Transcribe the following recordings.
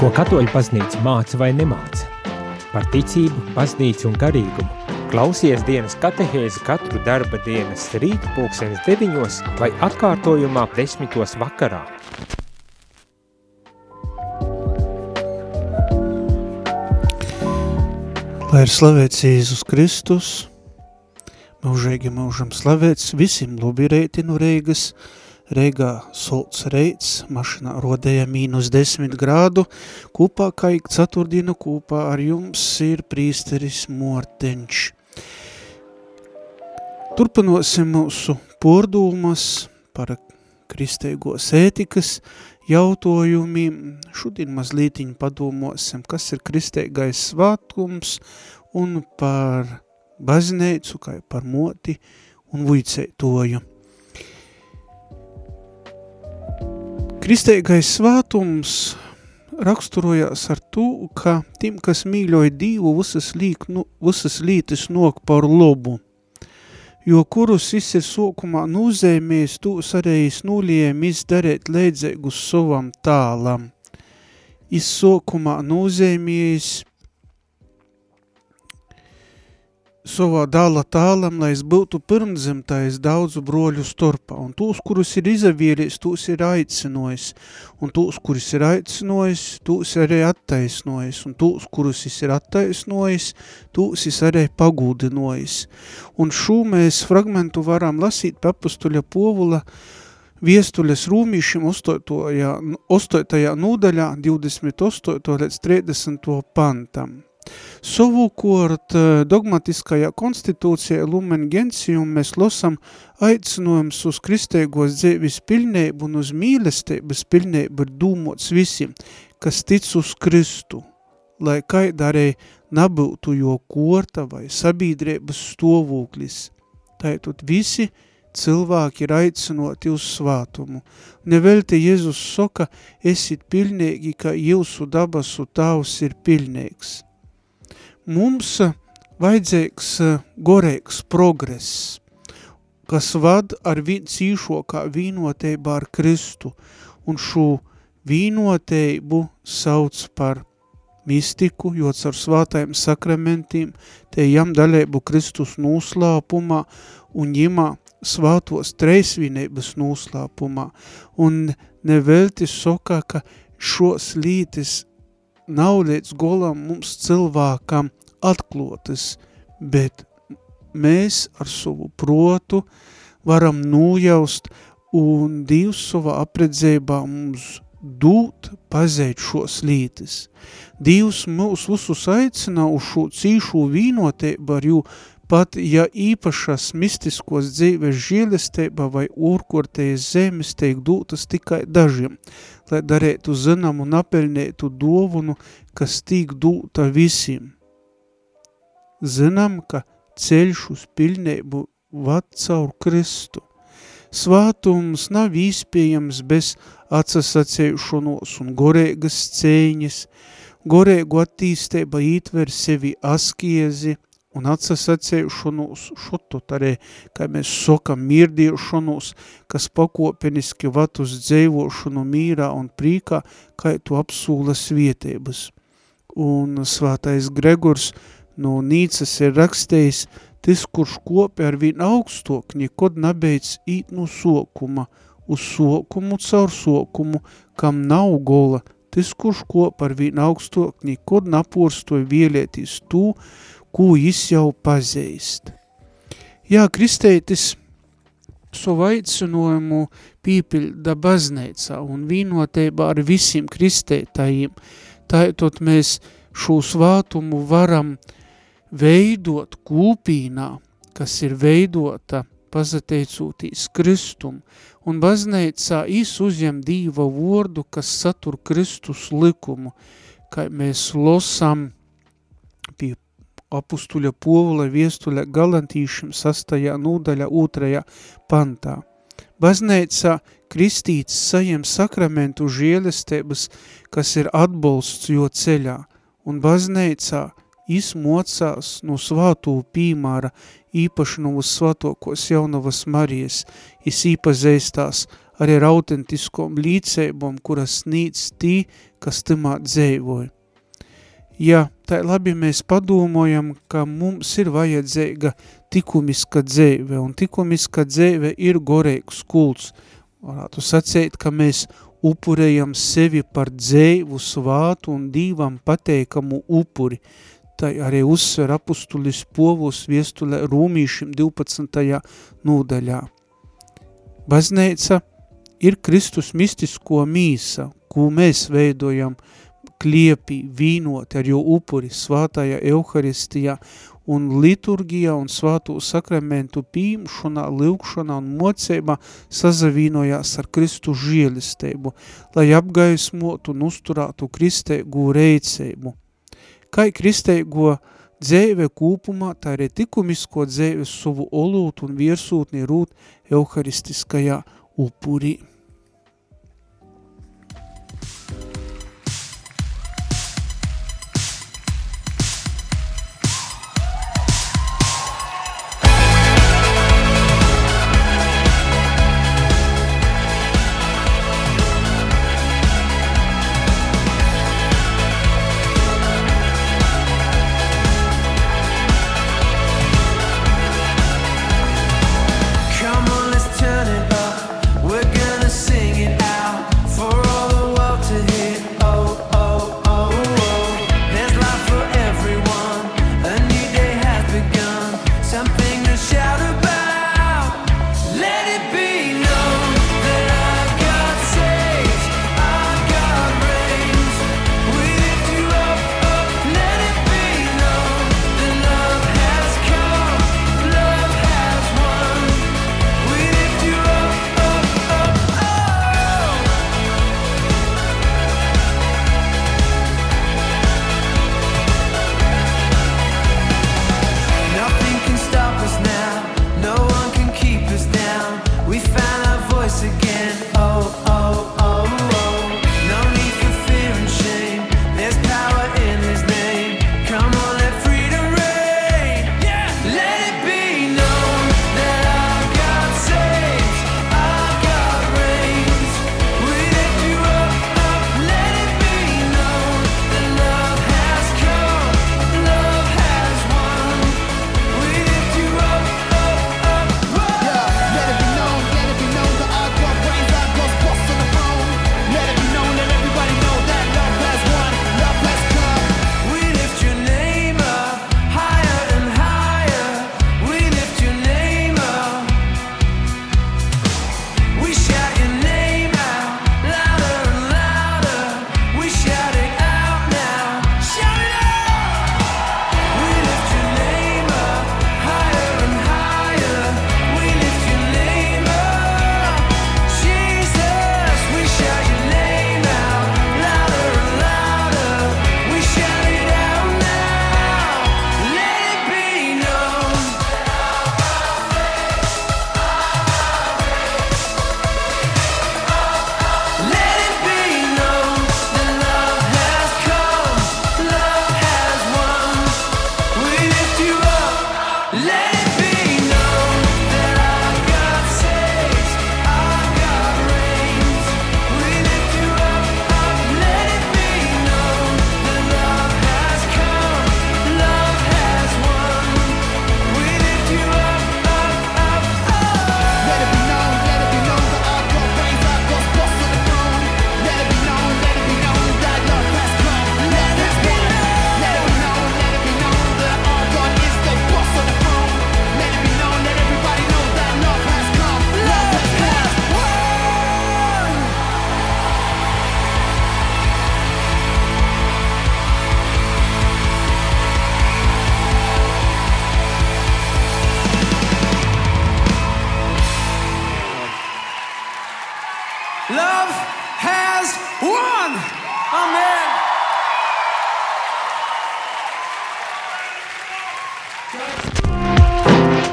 Ko katoļu baznīca māca vai nemāca? Par ticību, baznīcu un garīgumu. Klausies dienas katehēzi katru darba dienas rīta pulksenes deviņos vai atkārtojumā desmitos vakarā. Lai ir slavēts Jēzus Kristus, mūžīgi mūžam slavēts visiem lobirēti no Reigas, Reigā solts reits, mašinā rodēja mīnus 10 grādu, kopā kā ik ceturtdienu kopā ar jums ir prīsteris Mortenč. Turpinosim mūsu pordūmas par kristēgos ētikas jautājumi. Šodien mazlietiņ padomosim, kas ir kristēgais svātkums un par bazneicu, kā par moti un vuicētoju. Kristīgais svātums raksturojās ar to, ka tiem, kas mīļoja Dievu, visas, līk, nu, visas lītes nok par lobu. Jo kurus es ir sokumā nūzēmies, tūs arī es nūliem izdarēt leidzēgus savam tālam. Es sokumā nūzēmies savā dāla tālam, lai es būtu pirmdzimtais daudzu broļu starpā, un tūs, kurus ir izavīries, tūs ir aicinojis, un tūs, kurus ir aicinojis, tūs arī attaisnojis, un tūs, kurus ir attaisnojis, tūs es arī pagūdinojis. Un šo mēs fragmentu varam lasīt papustuļa povula viestuļas rūmīšiem 8. nūdaļā 28. līdz 30. pantam. Savukārt eh, dogmatiskajā konstitūcijā Lumen Gentium mēs losam aicinojums uz kristēgos dzīvis pilnību un uz mīlestības pilnību ir dūmots visiem, kas tic uz Kristu, lai kaidarēji nabūtu jo korta vai sabiedrības stovūklis. Tātad visi cilvēki ir aicinoti uz svātumu. Nevelti Jēzus soka, esit pilnīgi, ka jūsu dabasu tavs ir pilnīgs mums vajadzīgs eh, gorēks progress, kas vad ar cīšokā vīnotībā ar Kristu, un šo vīnotību sauc par mistiku, jo caur svātajiem sakramentiem te jam daļēbu Kristus nūslāpumā un jimā svātos treisvinības nūslāpumā. Un nevelti sokā, ka šos lītis nav līdz golam mums cilvēkam atklotas, bet mēs ar savu protu varam nojaust un Dievs savā apredzībā mums dūt pazēt šos lītes. Dievs mūs visus aicina uz šo cīšu vīnotību ar jū pat ja īpašas mistiskos dzīves žīlestība vai urkortējas zemes teik dūtas tikai dažiem, lai darētu zinām un apelnētu dovunu, kas tīk dūta visiem. Zinām, ka ceļš uz pilnību vad caur Kristu. Svātums nav īspējams bez atsasacējušanos un gorēgas cēņas, gorēgu attīstība ītver sevi askiezi – un atsasacējušanos, šotot arī, kā mēs sokam, mirdiešanos, kas pakopeniski vat uz dzēvošanu mīrā un prīkā, kā tu apsūla svietības. Un svātais Gregors no Nīcas ir rakstējis, tis, kurš kopi ar vien augstok, nekod nabeidz īt no sokuma, uz sokumu caur sokumu, kam nav gola, tis, kurš kopi ar vien augstok, nekod napurstoja vielētīs tū, ko jis jau pazīst. Jā, kristētis savu aicinājumu pīpilda baznīcā un vīnotībā ar visiem kristētājiem, tātad mēs šo svātumu varam veidot kūpīnā, kas ir veidota pazateicūtīs Kristum, un baznīcā īs uzņem Dīva vordu, kas satur Kristus likumu, kā mēs losam pie apustuļa povula viestuļa galantīšiem sastajā nūdaļa otrajā pantā. Bazneica kristīts sajem sakramentu žielestības, kas ir atbalsts jo ceļā, un bazneica izmocās no svātū pīmāra uz svatokos jaunavas Marijas, is īpazeistās arī ar autentiskom līdzeibom, kuras nīc tī, kas timā dzēvoja. Ja tā labi mēs padomojam, ka mums ir vajadzīga tikumiska dzēve, un tikumiska dzēve ir goreiks kults, varētu sacēt, ka mēs upurējam sevi par dzēvu svātu un dīvam pateikamu upuri, tai arī uzsver apustulis povus viestulē Rūmīšim 12. nūdaļā. Bazneica ir Kristus mistisko mīsa, ko mēs veidojam kliepī, vīnot ar jau upuri svātajā Euharistijā un liturgijā un svāto sakramentu pīmšanā, lūkšanā un mocībā sazavīnojās ar Kristu žielisteibu, lai apgaismotu un uzturātu kristeigu reiceibu. Kai kristeigo dzēve kūpumā, tā arī tikumisko dzēve savu olūt un virsūtni rūt euharistiskajā upurī.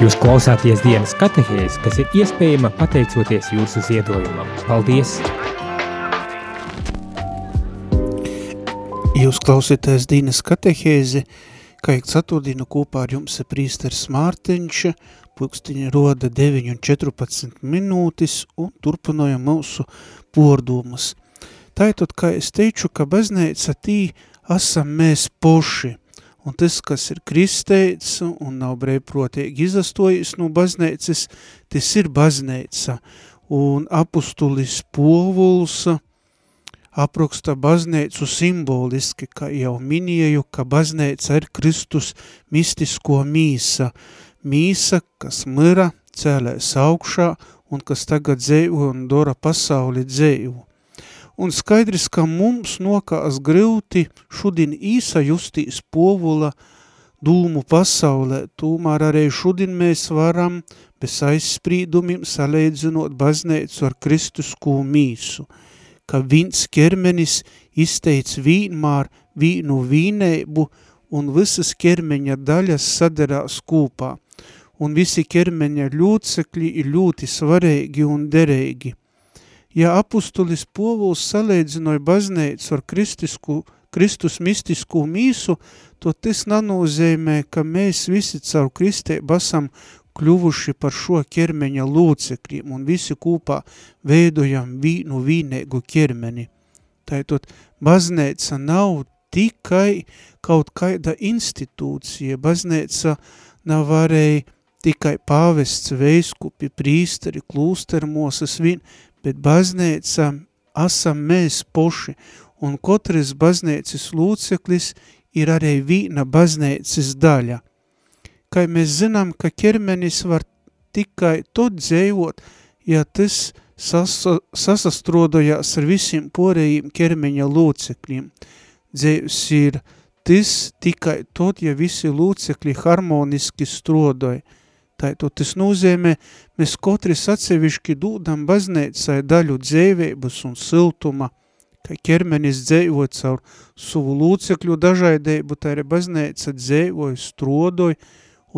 Jūs klausāties dienas katehēs, kas ir iespējama pateicoties jūsu ziedojumam. Paldies! Jūs klausītājs dienas katehēzi, kā ik ceturtdienu kopā ar jums ir prīsteris Mārtiņš, pulkstiņa roda 9 un 14 minūtes un turpinojam mūsu pordumus. Tātad, kā es teicu, ka bazneica tī esam mēs poši, un tas, kas ir kristeits un nav brēprotīgi izastojis no bazneicis, tas ir bazneica, un apustulis Povuls apraksta bazneicu simboliski, ka jau minēju, ka bazneica ir Kristus mistisko mīsa, mīsa, kas mira, cēlēs augšā un kas tagad dzēvo un dora pasauli dzēvu. Un skaidrs, ka mums nokās grūti šodien īsa justīs povula dūmu pasaulē, tomēr arī šodien mēs varam bez aizsprīdumiem salēdzinot bazneicu ar kristusko mīsu, ka viens ķermenis izteic vienmēr vīnu vīneibu un visas ķermeņa daļas sadarās kopā – un visi ķermeņa ļūtsekļi ir ļoti svarīgi un derīgi. Ja apustulis Povuls salēdzinoja bazneicu ar kristisku, Kristus mistisku mīsu, to tas nanozīmē, ka mēs visi caur kristēbu esam kļuvuši par šo ķermeņa lūcekļiem un visi kopā veidojam vīnu vīnēgu ķermeni. Tātad bazneica nav tikai kaut kāda institūcija, bazneica nav arī tikai pāvests, veiskupi, prīsteri, klūstermosas vien, bet baznēca esam mēs poši, un katrs baznēcis lūceklis ir arī vīna baznēcis daļa. Kai mēs zinām, ka ķermenis var tikai tot dzējot, ja tas sasa, sasastrodojās ar visiem porējiem ķermeņa lūcekļiem. Dzējus ir tas tikai tot, ja visi lūcekļi harmoniski strodoja. Tātad tas nozīmē, mēs katrs atsevišķi dūdam baznēcai daļu dzēvības un siltuma, ka ķermenis dzēvo caur savu lūcekļu dažaidību, tā arī baznēca dzēvoja, strodoja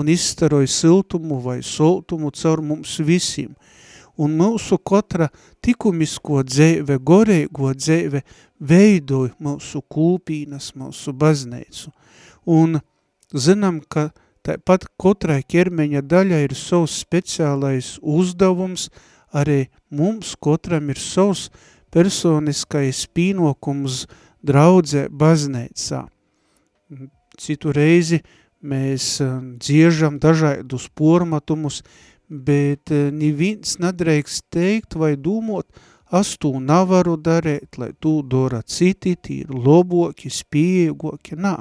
un izstaroja siltumu vai soltumu caur mums visiem. Un mūsu katra tikumisko dzēve, gorēgo dzēve veidoja mūsu kūpīnas, mūsu baznēcu. Un zinām, ka Tāpat katrai ķermeņa daļai ir savs speciālais uzdevums, arī mums katram ir savs personiskais pīnokums draudzē baznēcā. Citu reizi mēs um, dziežam dažādus pormatumus, bet uh, neviens nedrīkst teikt vai domot, es to nevaru darīt, lai tu dara citi, tīri loboki, spiegoki, nā.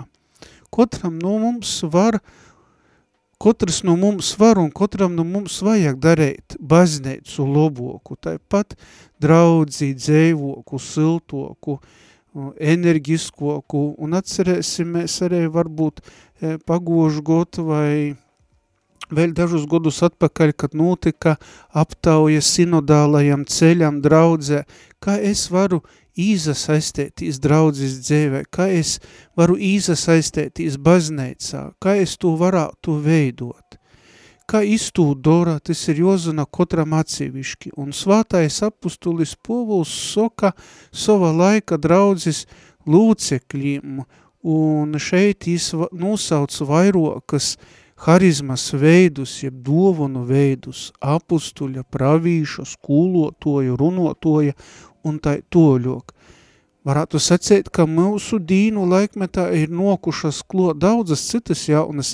Katram no mums var uh, Katrs no mums var un katram no mums vajag darīt bazneicu loboku, tāpat draudzī, dzēvoku, siltoku, enerģiskoku, un atcerēsimies arī varbūt e, pagožu gotu vai vēl dažus godus atpakaļ, kad notika aptauja sinodālajam ceļam draudzē, kā es varu īzasaistētīs draudzes dzēvē, kā es varu īzasaistētīs baznēcā, kā es to varētu veidot. Kā iztūdora, tas ir jozuna kotram atsevišķi, un svātais apustulis Povuls soka sava laika draudzes lūcekļiem, un šeit nosauc vairokas harizmas veidus, jeb dovanu veidus, apustuļa, pravīša, skūlotoja, runotoja un tai toļok. Varētu sacīt, ka mūsu dīnu laikmetā ir nokušas klot daudzas citas jaunas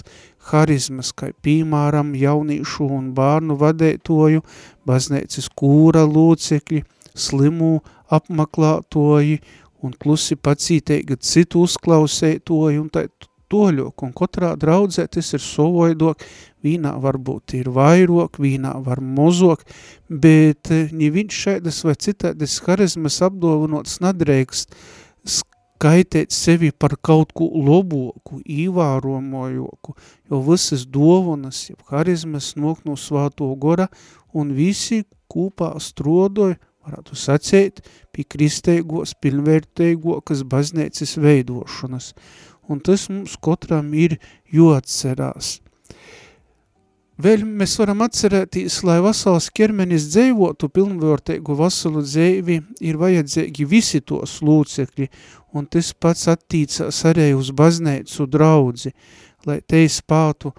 harizmas, kā piemēram jaunīšu un bārnu vadētoju, baznēcis kūra lūcekļi, slimu apmaklātoji un klusi pacīteiga citu uzklausētoji un tai toļok, un katrā draudzē tas ir sovoidok, vīnā varbūt ir vairok, vīnā var mozok, bet ni viņš šeidas vai citādas harizmas apdovanots nadreikst skaitēt sevi par kaut ko loboku, īvāromojoku, jo visas dovanas, jau harizmas nok no svāto gora, un visi kūpā strodoja, varētu sacēt, pie kristeigos, pilnvērteigokas baznēcis veidošanas un tas mums katram ir jāatcerās. Vēl mēs varam atcerēties, lai vasals ķermenis dzēvotu pilnvērtīgu vasalu dzēvi, ir vajadzīgi visi tos lūcekļi, un tas pats attīcās arī uz bazneicu draudzi, lai te spātu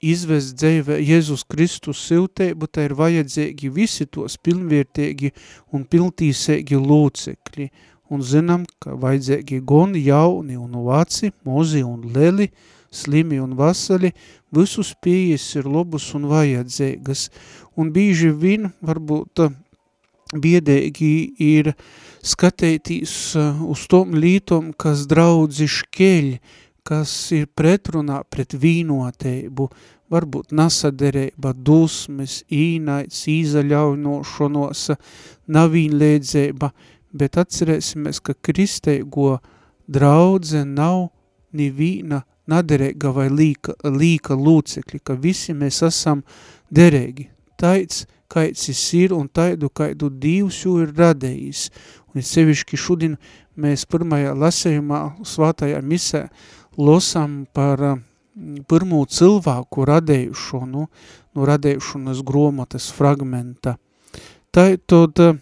izvest dzīvē Jēzus Kristus silteibu, tā ir vajadzīgi visi tos pilnvērtīgi un pilntīsēgi lūcekļi, un zinām, ka vajadzīgi gan jauni un vaci, mozi un leli, slimi un vasali, visus pieejas ir lobus un vajadzīgas, un bīži vien varbūt biedēgi ir skatētīs uh, uz tom lītom, kas draudzi škeļ, kas ir pretrunā pret vīnoteibu, varbūt nasaderēba, dusmes, īnaits, īzaļaunošanos, navīnlēdzēba, bet atcerēsimies, ka kristeigo draudze nav nivīna naderēga vai līka, līka lūcekļi, ka visi mēs esam derēgi. Taids, kaids ir un taidu, kaidu Dievs jū ir radējis. Un sevišķi šodien mēs pirmajā lasējumā svātajā misē losam par pirmo cilvēku radējušo, nu, nu radējušanas gromatas fragmenta. Tā tad, mm,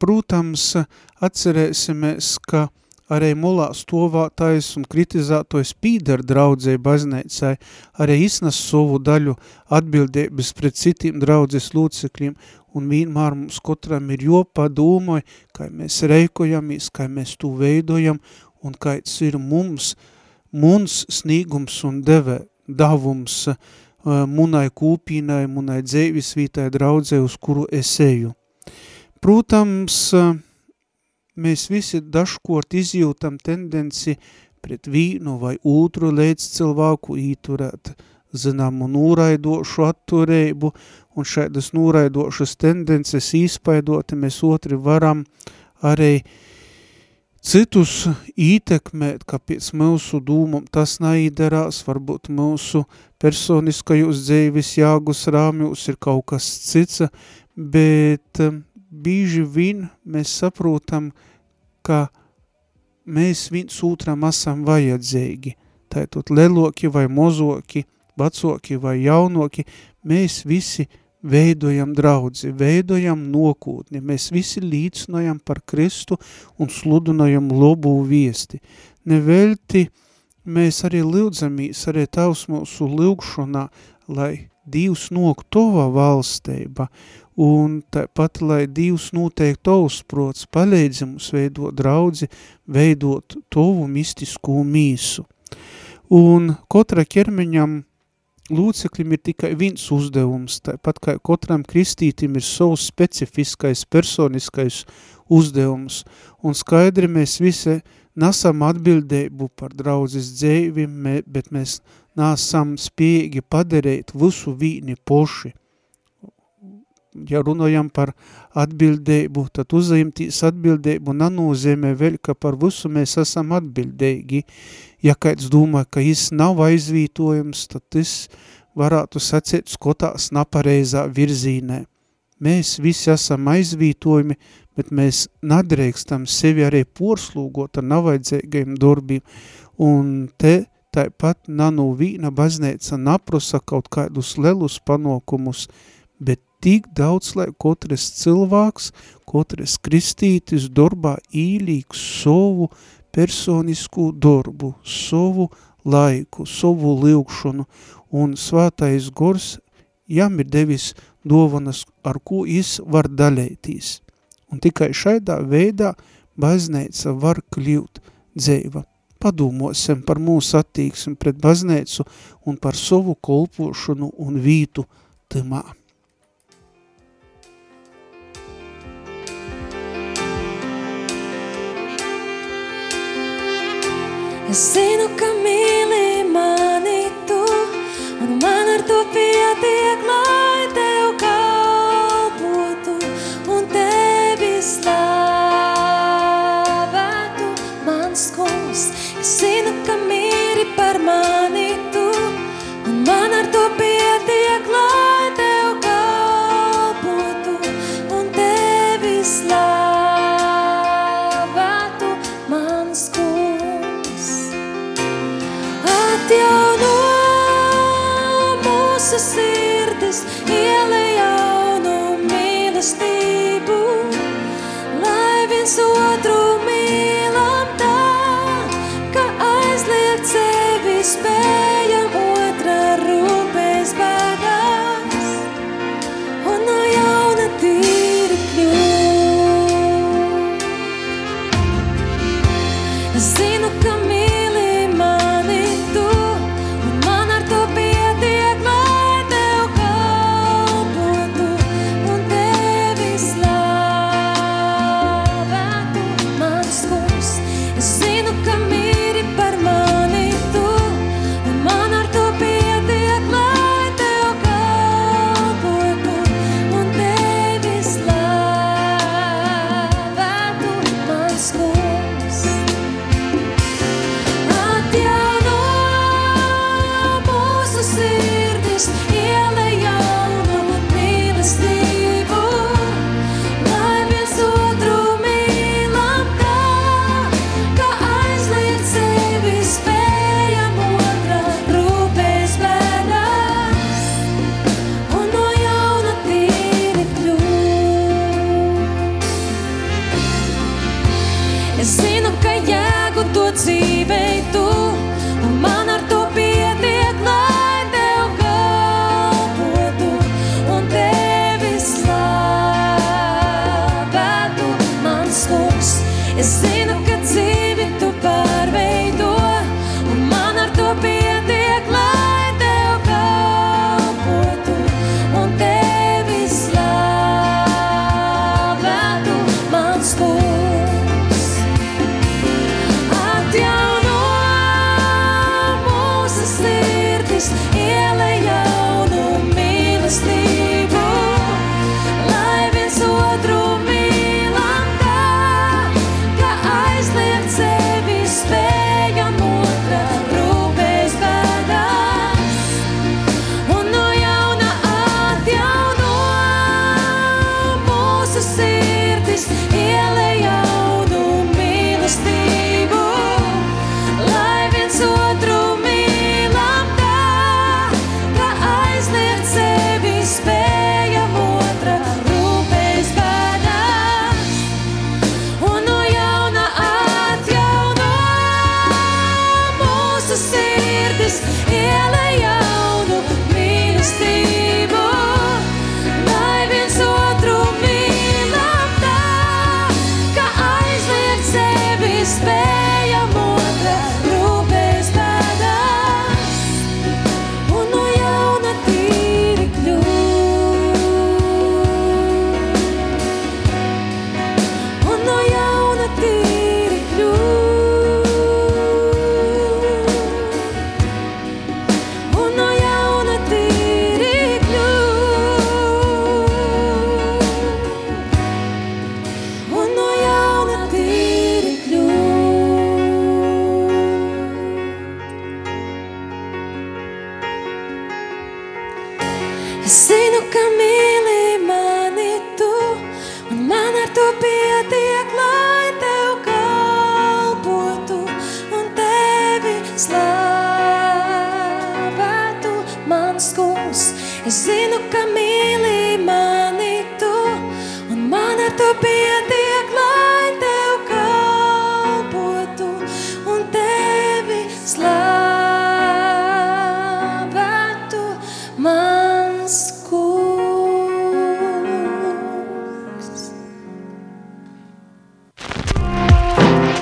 protams, atcerēsimies, ka arī mulā stovātais un kritizētojas pīdar draudzē baznīcai, arī iznes savu daļu atbildības pret citiem draudzes lūcekļiem, un vienmēr mums katram ir jopadomoj, kā mēs reikojamies, kā mēs to veidojam, un kāds ir mums, mums sniegums un deve, davums uh, munai kūpīnai, munai dzēvisvītai draudzē, uz kuru es eju. Protams, uh, mēs visi dažkort izjūtam tendenci pret vīnu vai otru līdz cilvēku īturēt zināmu nūraidošu atturēbu, un šādas nūraidošas tendences īspaidoti mēs otri varam arī citus ītekmēt, ka pēc mūsu dūmum tas naidarās, varbūt mūsu personiskajos dzīves jāgus rāmjūs ir kaut kas cits, bet bīži vien mēs saprotam, ka mēs viens otram esam vajadzīgi. Tātad leloki vai mozoki, vecoki vai jaunoki, mēs visi veidojam draudzi, veidojam nokūtni, mēs visi līdzinojam par Kristu un sludinojam lobu viesti. Nevelti mēs arī lūdzamies, arī tavs mūsu lūgšanā, lai Dievs nok tova valsteiba un tāpat, lai Dievs noteikti tavs prots palīdzi mums veidot draudzi, veidot tovu mistisko mīsu. Un katra ķermeņam lūcekļim ir tikai viens uzdevums, tāpat kā katram kristītim ir savs specifiskais, personiskais uzdevums, un skaidri mēs visi nesam atbildēbu par draudzes dzēvi, bet mēs nesam spējīgi padarīt visu vīni poši ja runājam par atbildību, tad uzņemtīs atbildību nenozīmē vēl, ka par visu mēs esam atbildīgi. Ja kāds domā, ka jis nav aizvītojums, tad tas varētu sacīt skotās napareizā virzīnē. Mēs visi esam aizvītojumi, bet mēs nadrēkstam sevi arī porslūgot ar navajadzīgajiem darbiem, un te tāpat nanu vīna baznīca naprosa kaut kādus lelus panokumus, bet tik daudz, lai katrs cilvēks, katrs kristītis darbā īlīgs savu personisku darbu, savu laiku, savu lūgšanu, un svētais gors jām ir devis dovanas, ar ko jis var daļētīs. Un tikai šaidā veidā bazneica var kļūt dzeiva. Padomāsim par mūsu attīksmi pret bazneicu un par savu kolpošanu un vītu timā. Es zinu, ka mīli mani tu, un man ar to pietiek, lai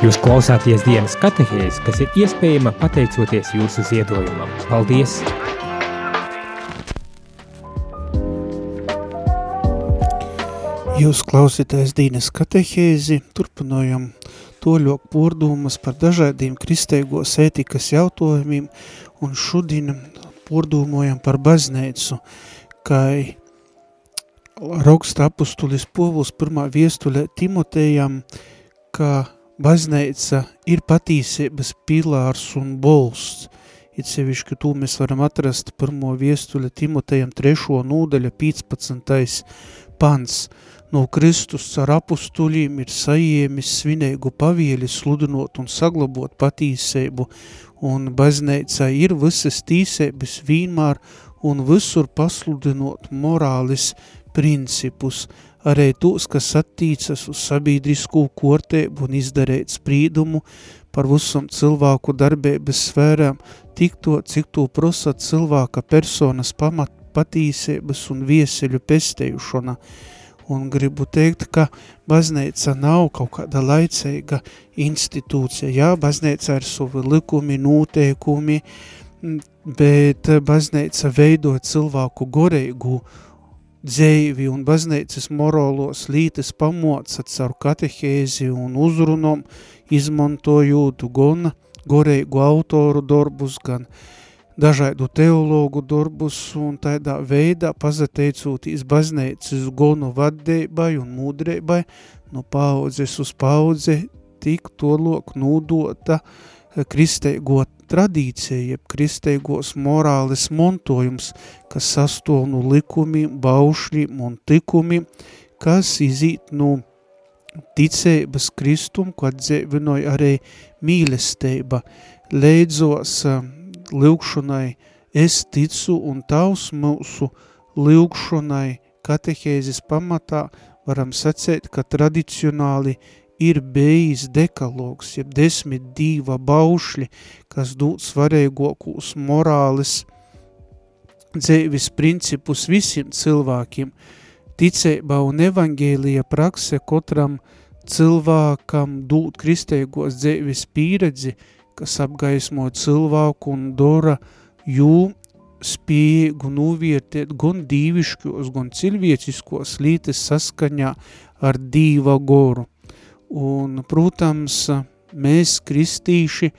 Klausāties dienas katehēs, kas ir iespējama pateicoties jūsu ziedojumam. Paldies! Jūs klausītājs Dīnes katehēzi, turpinojam toļok pordūmas par dažādiem kristeigos ētikas jautājumiem un šodien pordūmojam par bazneicu, kai rauksta apustulis Povuls pirmā viestulē Timotejam, ka Bazneica ir patīsības pilārs un bolsts. It sevišķi, to mēs varam atrast pirmo viestuļa Timotejam 3. nūdaļa 15. pants. No Kristus ar apustuļiem ir saiemis svinēgu pavieli sludinot un saglabot patīsību, un bazneica ir visas tīsības vienmēr un visur pasludinot morālis principus – arī tos, kas attīcas uz sabiedrisko kortēbu un izdarēt sprīdumu par visam cilvēku darbības sfērām, tik to, cik to prosa cilvēka personas pamat patīsības un vieseļu pestējušana. un gribu teikt, ka bazneica nav kaut kāda laicīga institūcija, jā, bazneica ir savi likumi, noteikumi, bet bazneica veido cilvēku goreigu dzēvi un baznīcas morālos lītes pamoca caur katehēzi un uzrunom, izmantojot gan goreigu autoru darbus, gan dažādu teologu darbus un tādā veidā pazateicoties baznīcas gonu vaddībai un mūdrībai no paudzes uz paudzi tik to lok nūdota kristeigo tradīcija, jeb kristēgos morāles montojums, kas sastov no likumiem, baušļiem un tikumiem, kas izīt no ticēbas kristum, ko atdzēvinoja arī mīlestība, leidzos lūkšanai es ticu un tavs mūsu lūkšanai katehēzes pamatā varam sacēt, ka tradicionāli ir bijis dekalogs, jeb desmit dīva baušļi, kas dūt svarīgākos morāles dzīves principus visiem cilvēkiem. Ticība un evangēlija prakse katram cilvēkam dūt kristīgos dzīves pieredzi, kas apgaismo cilvēku un dora jū spējīgu novērtēt gan dīviškos, gan cilvēciskos lītes saskaņā ar dīva goru. Un, protams, mēs kristīši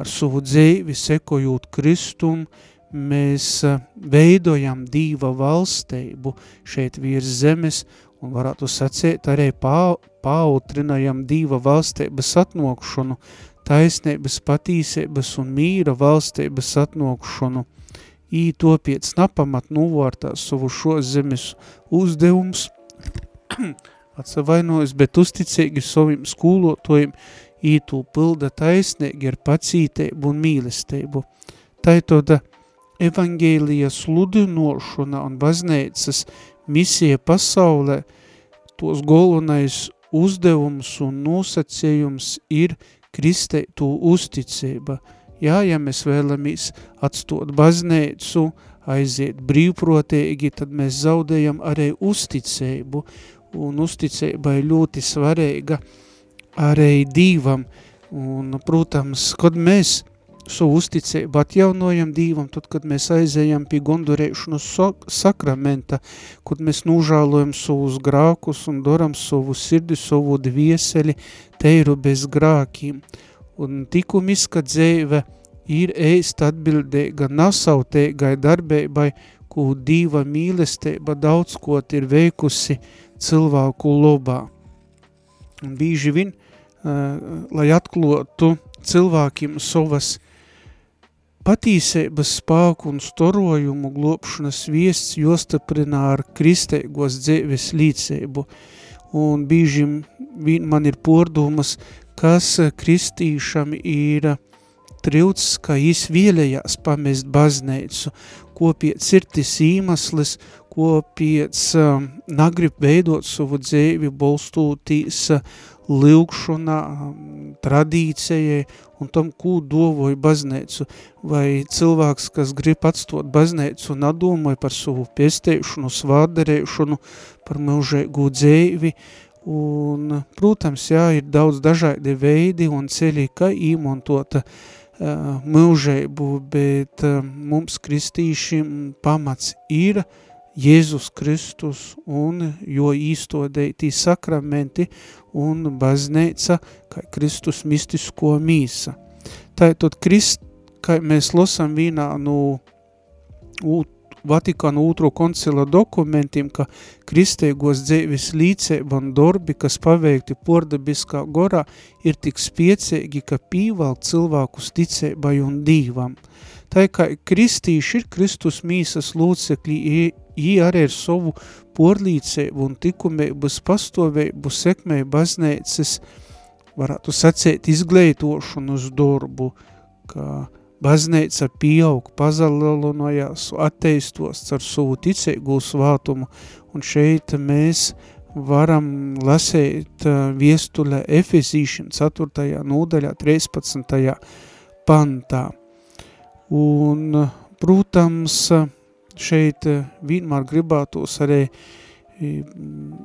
ar savu dzēvi sekojot Kristum, mēs veidojam dīva valsteibu šeit virs zemes un varētu sacēt arī pā, pautrinājam dīva valsteibas atnokšanu, taisnības, patīsības un mīra valsteibas atnokšanu. Ī to piec napamat nuvārtā savu šo zemes uzdevums atsavainojas, bet uzticīgi saviem skolotojiem ītū pilda taisnīgi ar pacītību un mīlestību. Tāda evangēlija sludinošana un baznīcas misija pasaulē, tos galvenais uzdevums un nosacījums ir kristētu uzticība. Jā, ja mēs vēlamies atstot baznīcu, aiziet brīvprotīgi, tad mēs zaudējam arī uzticību, un uzticība ir ļoti svarīga arī Dīvam. Un, protams, kad mēs savu uzticību atjaunojam Dīvam, tad, kad mēs aizējam pie gondurēšanas sakramenta, kad mēs nūžālojam savus grākus un doram savu sirdi, savu dvieseli, teiru bez grākiem. Un tikumiska dzēve ir ēst atbildīga nasautēgai darbībai, ko Dīva mīlestība daudz kot ir veikusi – cilvēku lobā. Un bīži vien, uh, lai atklotu cilvēkiem savas patīsības spāku un storojumu glopšanas viests jostaprina ar kristēgos dzēves līdzēbu. Un bīži vien man ir pordumas, kas kristīšam ir traucs, ka jis vēlējās pamest bazneicu, kopiec ir tas īmaslis, kopiec um, nagrib veidot savu uh, lūkšanā, um, tradīcijai un tam, ko dovoja bazneicu. Vai cilvēks, kas grib atstot bazneicu un atdomāja par savu piesteišanu, svārdarēšanu, par mūžēgu dzēvi, un, protams, jā, ir daudz dažādi veidi un ceļi, kā īmontota uh, mūžēbu, bet uh, mums kristīšiem pamats ir uh, Jēzus Kristus un jo īstodētī sakramenti un bazneica, kā Kristus mistisko mīsa. Tātad, Krist, kā mēs losam vienā no Vatikāna otro koncila dokumentiem, ka kristēgos dzēvis līdzēba un dorbi, kas paveikti pordabiskā gorā, ir tik spiecīgi, ka pīvalk cilvēkus ticēbai un dīvam. Tā kā kristīši ir Kristus mīsas lūcekļi, Jī arī ar savu porlīcību un tikumības pastāvību sekmēja baznīcas, varētu sacēt, izglītošanu uz darbu, ka baznīca pieaug, pazalelonojās, atteistos ar savu ticīgu svātumu, un šeit mēs varam lasīt viestuļa Efezīšana 4. nodaļā 13. pantā. Un, protams, šeit eh, vienmēr gribētos arī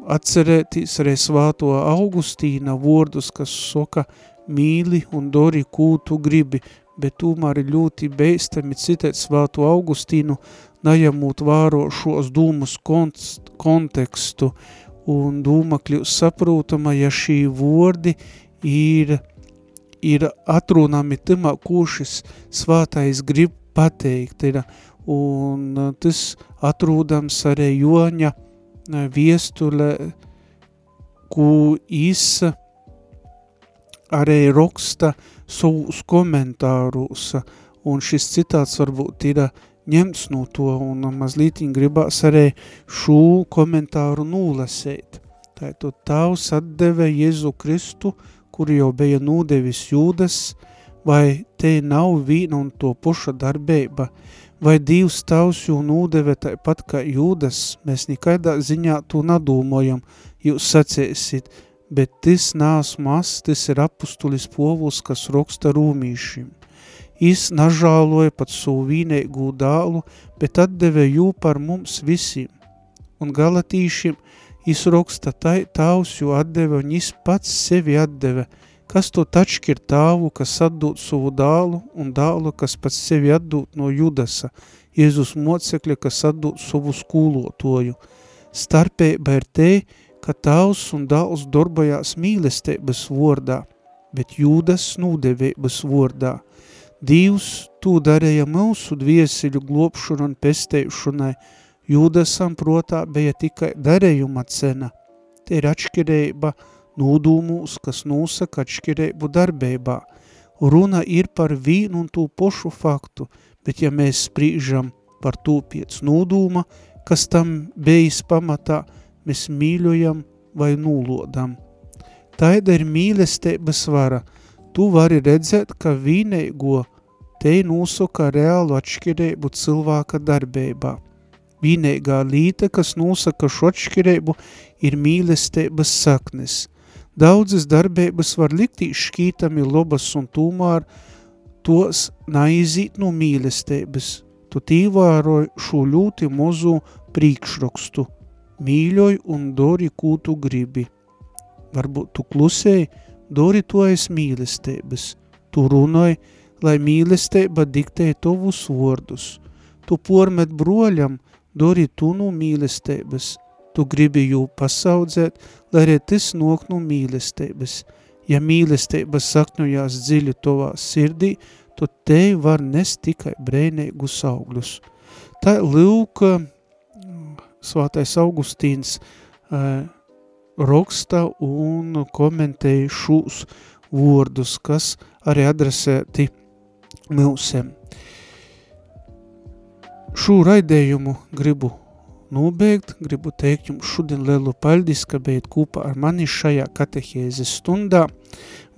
atcerētīs arī svāto Augustīna vordus, kas soka mīli un dori, kū tu gribi, bet tomēr ir ļoti beistami citēt svāto Augustīnu, najamūt vāro šos dūmus kontekstu, un dūma kļūst saprotama, ja šī vordi ir, ir atrunami timā, ko šis svātais grib pateikt, ir, un tas atrūdams arī Joņa viestule, ko īsa arī raksta savus komentārus, un šis citāts varbūt ir ņemts no to, un mazliet gribās arī šo komentāru nūlasēt. Tātad tavs atdeve Jēzu Kristu, kur jau bija nūdevis Jūdas, vai te nav vīna un to puša darbība, vai Dievs tavs jau nūdeve tāpat kā Jūdas, mēs nekaidā ziņā to nadūmojam, jūs sacēsit, bet tas nās mas, tas ir apustulis povuls, kas roksta rūmīšim. Is nažāloja pat savu vīneigu dālu, bet atdeve jū par mums visiem. Un galatīšiem izroksta tai tavs, jo atdeve un is pats sevi atdeve, kas to tačkir tāvu, kas atdūt savu dālu, un dālu, kas pats sevi atdūt no Judasa, Jēzus mocekļa, kas atdūt savu skūlotoju. Starpēba ir te, ka tavs un dāls darbojās mīlestības vordā, bet Jūdas nūdevības vordā. Dievs tū darēja mūsu dvieseļu glopšanu un pestēšanai, Jūdasam protā bija tikai darējuma cena. Te ir atšķirība nūdūmūs, kas nosaka atšķirību darbībā. Runa ir par vīnu un tū pošu faktu, bet ja mēs sprīžam par tū piec nūdūma, kas tam bijis pamatā, mēs mīļojam vai nūlodam. Taida ir mīlestības vara. Tu vari redzēt, ka vīneigo te nosaka reālu atšķirību cilvēka darbībā. Vīneigā līte, kas nosaka šo atšķirību, ir mīlestības saknes. Daudzas darbības var likt šķītami lobas un tūmār, tos naizīt no mīlestības. Tu tīvāroji šo ļoti mozu priekšrakstu – mīļoj un dori, ko tu gribi. Varbūt tu klusēji, dori to aiz mīlestības. Tu runāji, lai mīlestība diktē tavus vārdus. Tu pormet broļam, dori tu no mīlestības. Tu gribi jū pasaudzēt, lai arī tas nok no mīlestības. Ja mīlestība saknojās dziļi tovā sirdī, tad te var nest tikai brēnīgus augļus. Tā lūk, svātais Augustīns uh, raksta un komentēja šūs vārdus, kas arī adresēti mūsiem. Šo raidējumu gribu nobeigt, gribu teikt jums šodien lielu paļdis, ka bijat kopā ar mani šajā katehēzes stundā.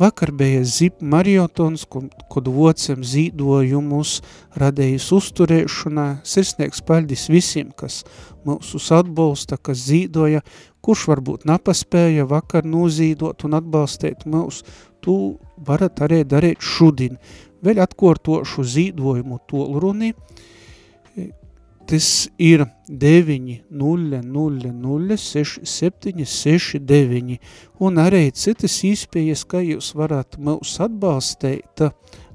Vakar bija zip mariotons, kod vocem zīdojumus radējis uzturēšanā. Sirsnieks paļdis visiem, kas mūsus atbalsta, kas zīdoja, kurš varbūt napaspēja vakar nozīdot un atbalstēt mūs, tu varat arī darīt šudin. Vēl atkortošu zīdojumu tolruni, tas ir 9 0 0 0 6 7 6 9 un arī citas īspējas, ka jūs varat mūs atbalstīt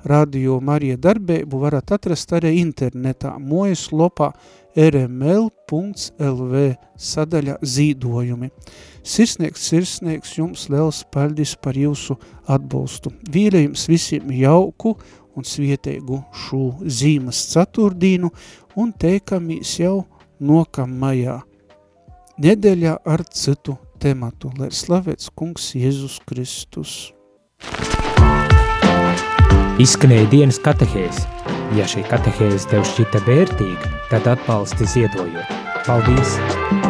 radio Marija darbību, varat atrast arī internetā mojas lopā rml.lv sadaļa zīdojumi. Sirsnieks, sirsnieks, jums liels paldies par jūsu atbalstu. Vīrējums visiem jauku un svietēgu šo zīmes ceturtdīnu un teikamies jau nokamajā nedēļā ar citu tematu, lai slavēts kungs Jēzus Kristus. Izskanēja dienas katehēs. Ja šī katehēze tev šķita vērtīga, tad atbalsti ziedojot. Paldies!